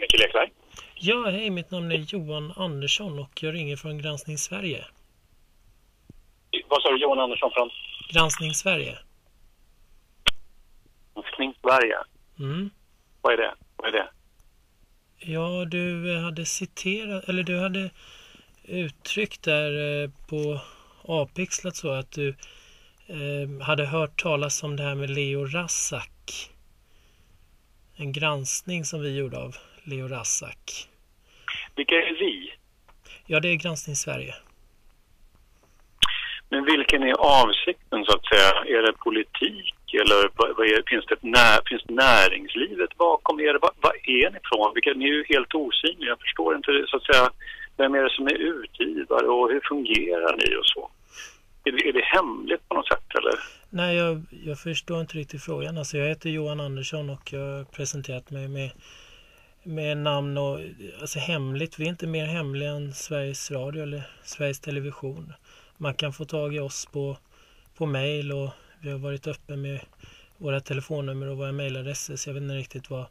Micke Lekberg. Ja, hej, mitt namn är Johan Andersson och jag ringer från Granskning Sverige. Vad sa du Johan Andersson från? Granskning Sverige. Granskning Sverige. Mm. Vad är det? Vad är det? Ja, du hade citerat, eller du hade uttryckt där eh, på Apixlat så att du eh, hade hört talas om det här med Leo Rassak. En granskning som vi gjorde av Leo Rassak. Vilka är vi? Ja, det är Granskning Sverige. Men vilken är avsikten så att säga? Är det politik eller vad, är, finns, det när, finns näringslivet bakom er? Vad, vad är ni från? Vilka, ni är ju helt osynliga. Jag förstår inte så att säga. Vem är det som är utgivare och hur fungerar ni och så? Är det, är det hemligt på något sätt eller? Nej, jag, jag förstår inte riktigt frågan. Alltså, jag heter Johan Andersson och jag har presenterat mig med, med namn och alltså hemligt. Vi är inte mer hemliga än Sveriges Radio eller Sveriges Television. Man kan få tag i oss på, på mail och vi har varit uppe med våra telefonnummer och våra mailadresser så jag vet inte riktigt vad,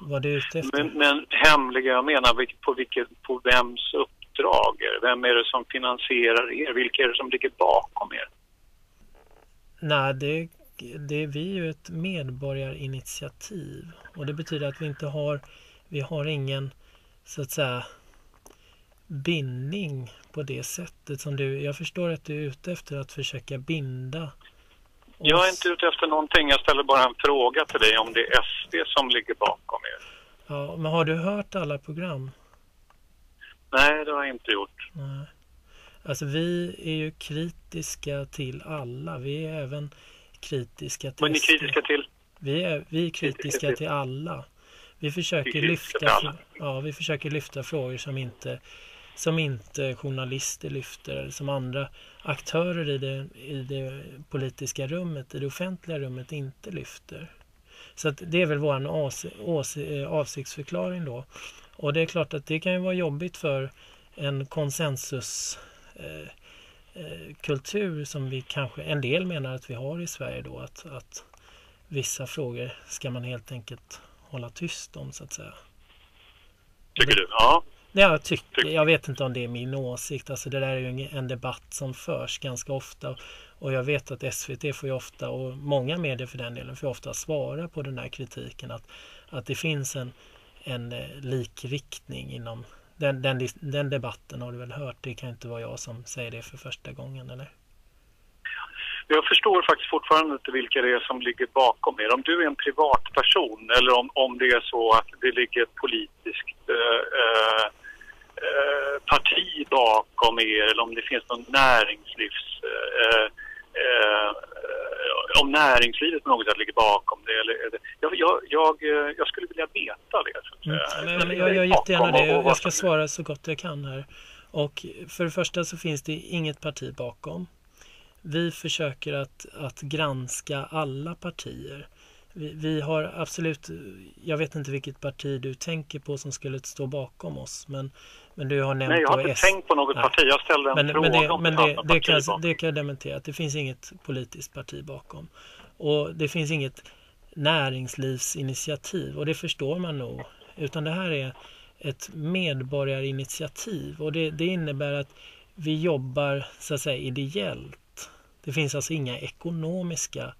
vad du är ute efter. Men, men hemliga, jag menar på, vilket, på vems uppdrag är det? Vem är det som finansierar er? Vilka är det som ligger bakom er? Nej, det, det, vi är ju ett medborgarinitiativ och det betyder att vi inte har, vi har ingen så att säga bindning på det sättet som du, jag förstår att du är ute efter att försöka binda oss. Jag är inte ute efter någonting, jag ställer bara en fråga till dig om det är SD som ligger bakom er. Ja, men har du hört alla program? Nej, det har jag inte gjort. Nej. Alltså vi är ju kritiska till alla. Vi är även kritiska till Vad är ni kritiska till? Vi är, vi är kritiska Kritiska till- till alla. Vi försöker, lyfta, ja, vi försöker lyfta frågor som inte, som inte journalister lyfter eller som andra aktörer i det, i det politiska rummet, i det offentliga rummet inte lyfter. Så att det är väl vår eh, avsiktsförklaring då. Och det är klart att det kan ju vara jobbigt för en konsensus eh, eh, som vi kanske, en del menar att vi har i Sverige då att, att vissa frågor ska man helt enkelt hålla tyst om så att säga. Tycker du? Ja. Det jag tycker, jag vet inte om det är min åsikt. Alltså det där är ju en- debatt som förs ganska ofta. Och jag vet att SVT får ju ofta, och många medier för den delen, får ju ofta svara på den här kritiken. Att, att det finns en, en eh, likriktning inom den, den, den debatten har du väl hört? Det kan inte vara jag som säger det för första gången, eller? Jag förstår faktiskt fortfarande inte vilka det är som ligger bakom er. Om du är en privatperson eller om, om det är så att det ligger ett politiskt eh, eh, eh, parti bakom er eller om det finns någon näringslivs... Eh, eh, eh, om näringslivet på något sätt ligger bakom det. Eller, jag, jag, jag, jag skulle vilja veta det. Så att Mm. säga. Ja, men jag gör jättegärna det. och- och Jag ska svara så gott jag kan här. Och för det första så finns det inget parti bakom. Vi försöker att, att granska alla partier. Vi, vi har absolut, jag vet inte vilket parti du tänker på som skulle stå bakom oss, men, men du har nämnt Nej, jag har inte S- tänkt på något Nej. parti. Jag ställde en men, fråga men, det, om men det det, kan, bakom. det kan jag dementera. att Det finns inget politiskt parti bakom. Och det finns inget näringslivsinitiativ och det förstår man nog. Utan det här är ett medborgarinitiativ och det, det innebär att vi jobbar så att säga ideellt. Det finns alltså inga ekonomiska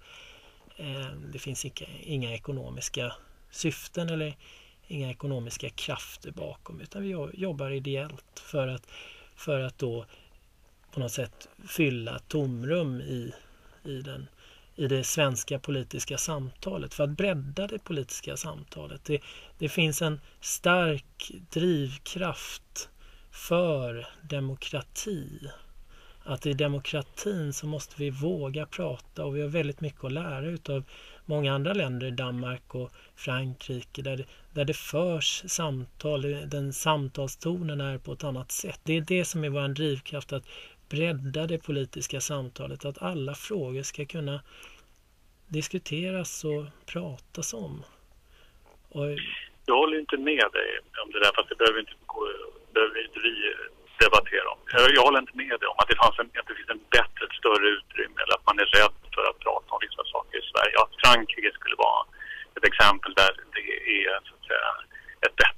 eh, det finns inga, inga ekonomiska syften eller inga ekonomiska krafter bakom utan vi jobbar ideellt för att, för att då på något sätt fylla tomrum i, i, den, i det svenska politiska samtalet, för att bredda det politiska samtalet. Det, det finns en stark drivkraft för demokrati. Att i demokratin så måste vi våga prata och vi har väldigt mycket att lära utav många andra länder, Danmark och Frankrike, där det, där det förs samtal, den samtalstonen är på ett annat sätt. Det är det som är vår drivkraft, att bredda det politiska samtalet, att alla frågor ska kunna diskuteras och pratas om. Och, Jag håller inte med dig om det där, fast det behöver inte, behöver inte vi debattera om. Jag, håller inte med dig om att det, fanns en, att det finns en bättre, ett större utrymme eller att man är rädd för att prata om vissa saker i Sverige. Ja, Frankrike skulle vara ett exempel där det är så att säga, ett bättre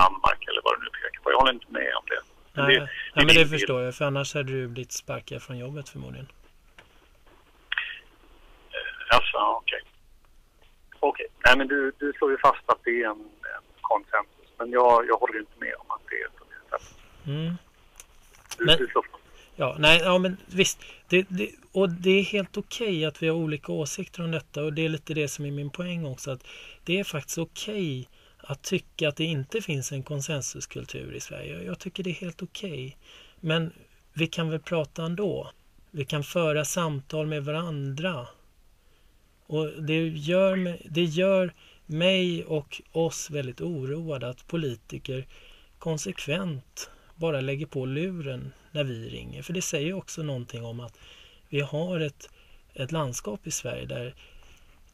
Danmark eller vad du nu pekar på. Jag håller inte med om det. Men Nej, det, det, men det förstår jag. För annars hade du blivit sparkad från jobbet förmodligen. Alltså, okej. Okay. Okej, okay. nej men du, du slår ju fast att det är en, en konsensus. Men jag, jag håller inte med om att det är. Mm. Men. Ja, nej, ja men visst. Det, det, och det är helt okej okay att vi har olika åsikter om detta och det är lite det som är min poäng också. att Det är faktiskt okej okay att tycka att det inte finns en konsensuskultur i Sverige. Jag tycker det är helt okej. Okay. Men vi kan väl prata ändå. Vi kan föra samtal med varandra. Och det gör, det gör mig och oss väldigt oroade att politiker konsekvent bara lägger på luren när vi ringer. För det säger också någonting om att vi har ett, ett landskap i Sverige där,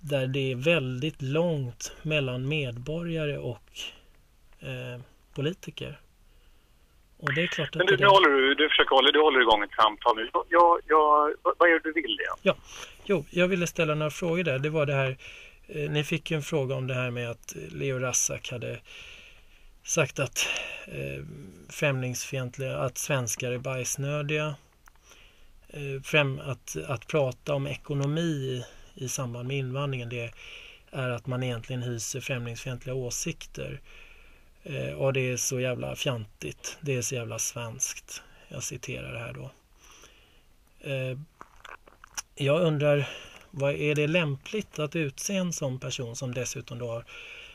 där det är väldigt långt mellan medborgare och eh, politiker. Och det är klart att Men du, det... nu håller du, du försöker hålla, du håller igång ett samtal nu. Jag, jag, vad är det du vill igen? Ja, jo, jag ville ställa några frågor där. Det var det här, eh, ni fick en fråga om det här med att Leo Rassak hade sagt att eh, främlingsfientliga, att svenskar är bajsnödiga. Eh, främ, att, att prata om ekonomi i, samband med invandringen det är att man egentligen hyser främlingsfientliga åsikter. Eh, och det är så jävla fjantigt. Det är så jävla svenskt. Jag citerar det här då. Eh, jag undrar, vad är det lämpligt att utse en sån person som dessutom då har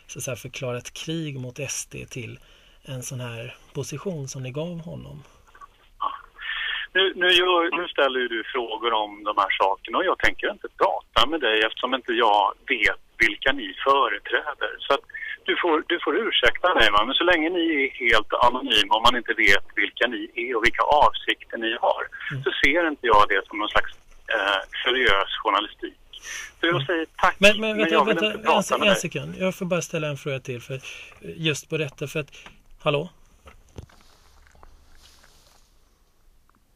så att säga, förklarat krig mot SD till en sån här position som ni gav honom? Nu, nu, nu ställer du frågor om de här sakerna och jag tänker inte prata med dig eftersom inte jag vet vilka ni företräder. Så att du, får, du får ursäkta mig, men så länge ni är helt anonyma och man inte vet vilka ni är och vilka avsikter ni har mm. så ser inte jag det som någon slags eh, seriös journalistik. Så jag säger tack, men, men, vänta, men jag vill vänta, inte prata en, med en dig. sekund. Jag får bara ställa en fråga till för just på detta. För att, hallå?